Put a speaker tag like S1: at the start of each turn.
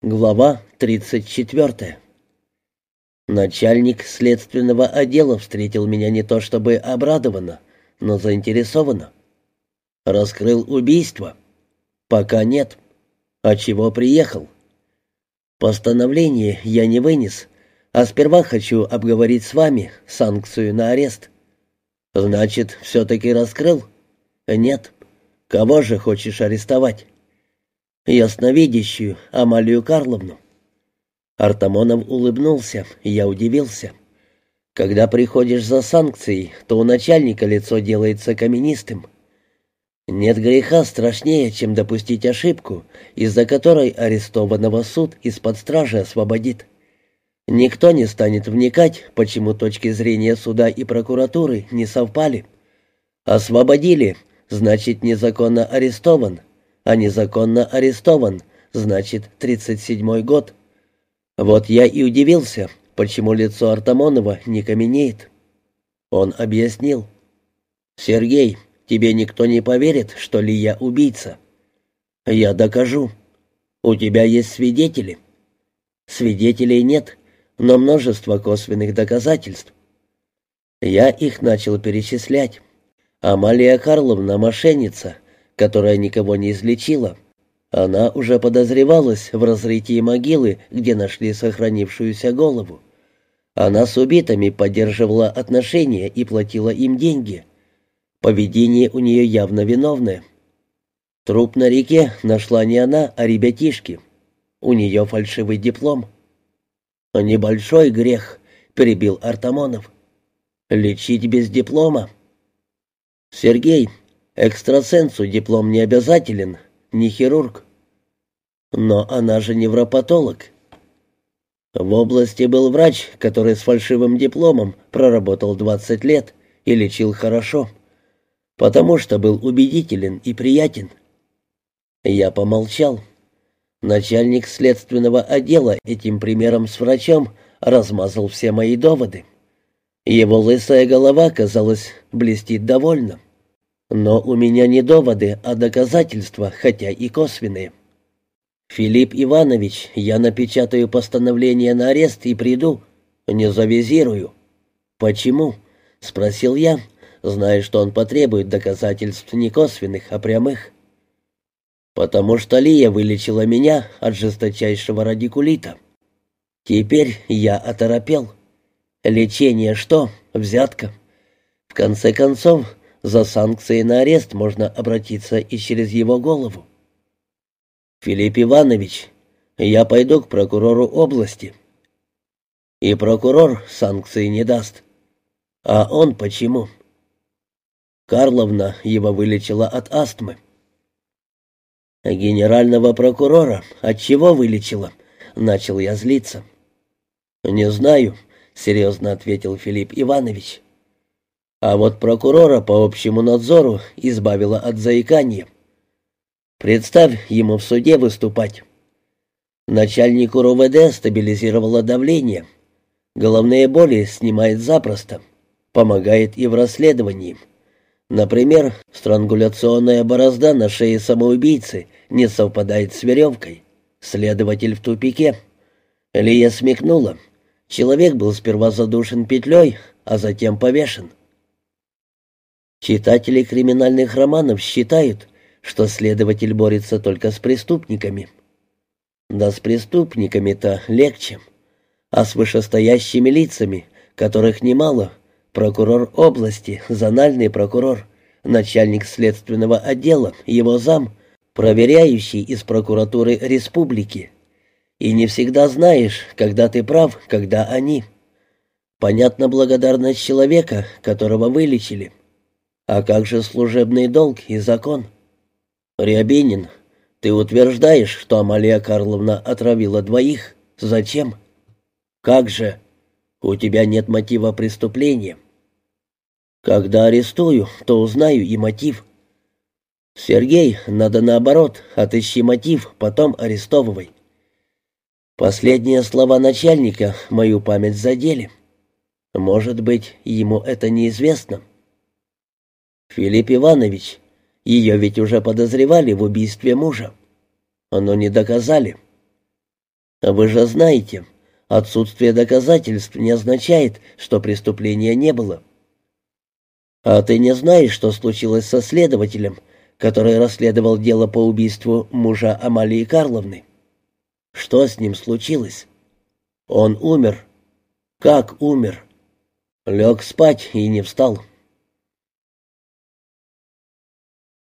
S1: Глава 34. Начальник следственного отдела встретил меня не то чтобы обрадованно, но заинтересованно. Раскрыл убийство? Пока нет. А чего приехал? Постановление я не вынес, а сперва хочу обговорить с вами санкцию на арест. Значит, все-таки раскрыл? Нет. Кого же хочешь арестовать? Ясновидящую Амалию Карловну. Артамонов улыбнулся, я удивился. Когда приходишь за санкцией, то у начальника лицо делается каменистым. Нет греха страшнее, чем допустить ошибку, из-за которой арестованного суд из-под стражи освободит. Никто не станет вникать, почему точки зрения суда и прокуратуры не совпали. Освободили, значит, незаконно арестован, а незаконно арестован, значит, 37-й год. Вот я и удивился, почему лицо Артамонова не каменеет. Он объяснил. «Сергей, тебе никто не поверит, что ли я убийца?» «Я докажу. У тебя есть свидетели?» «Свидетелей нет, но множество косвенных доказательств». Я их начал перечислять. Амалия Карловна — мошенница — которая никого не излечила. Она уже подозревалась в разрытии могилы, где нашли сохранившуюся голову. Она с убитыми поддерживала отношения и платила им деньги. Поведение у нее явно виновное. Труп на реке нашла не она, а ребятишки. У нее фальшивый диплом. «Небольшой грех», — перебил Артамонов. «Лечить без диплома». «Сергей, Экстрасенсу диплом не обязателен, не хирург. Но она же невропатолог. В области был врач, который с фальшивым дипломом проработал 20 лет и лечил хорошо, потому что был убедителен и приятен. Я помолчал. Начальник следственного отдела этим примером с врачом размазал все мои доводы. Его лысая голова, казалось, блестит довольно. Но у меня не доводы, а доказательства, хотя и косвенные. Филипп Иванович, я напечатаю постановление на арест и приду. Не завизирую. Почему? Спросил я, зная, что он потребует доказательств не косвенных, а прямых. Потому что Лия вылечила меня от жесточайшего радикулита. Теперь я оторопел. Лечение что? Взятка. В конце концов, за санкцией на арест можно обратиться и через его голову. «Филипп Иванович, я пойду к прокурору области». «И прокурор санкции не даст». «А он почему?» Карловна его вылечила от астмы. «Генерального прокурора от чего вылечила?» — начал я злиться. «Не знаю», — серьезно ответил Филипп Иванович. А вот прокурора по общему надзору избавила от заикания. Представь ему в суде выступать. Начальнику РОВД стабилизировало давление. Головные боли снимает запросто. Помогает и в расследовании. Например, странгуляционная борозда на шее самоубийцы не совпадает с веревкой. Следователь в тупике. Лия смекнула. Человек был сперва задушен петлей, а затем повешен. Читатели криминальных романов считают, что следователь борется только с преступниками. Да с преступниками-то легче. А с вышестоящими лицами, которых немало, прокурор области, зональный прокурор, начальник следственного отдела, его зам, проверяющий из прокуратуры республики. И не всегда знаешь, когда ты прав, когда они. Понятна благодарность человека, которого вылечили. А как же служебный долг и закон? Рябинин, ты утверждаешь, что Амалия Карловна отравила двоих? Зачем? Как же? У тебя нет мотива преступления. Когда арестую, то узнаю и мотив. Сергей, надо наоборот, отыщи мотив, потом арестовывай. Последние слова начальника мою память задели. Может быть, ему это неизвестно. Филипп Иванович, ее ведь уже подозревали в убийстве мужа. Но не доказали. Вы же знаете, отсутствие доказательств не означает, что преступления не было. А ты не знаешь, что случилось со следователем, который расследовал дело по убийству мужа Амалии Карловны? Что с ним случилось? Он умер. Как умер? Лег спать и не встал.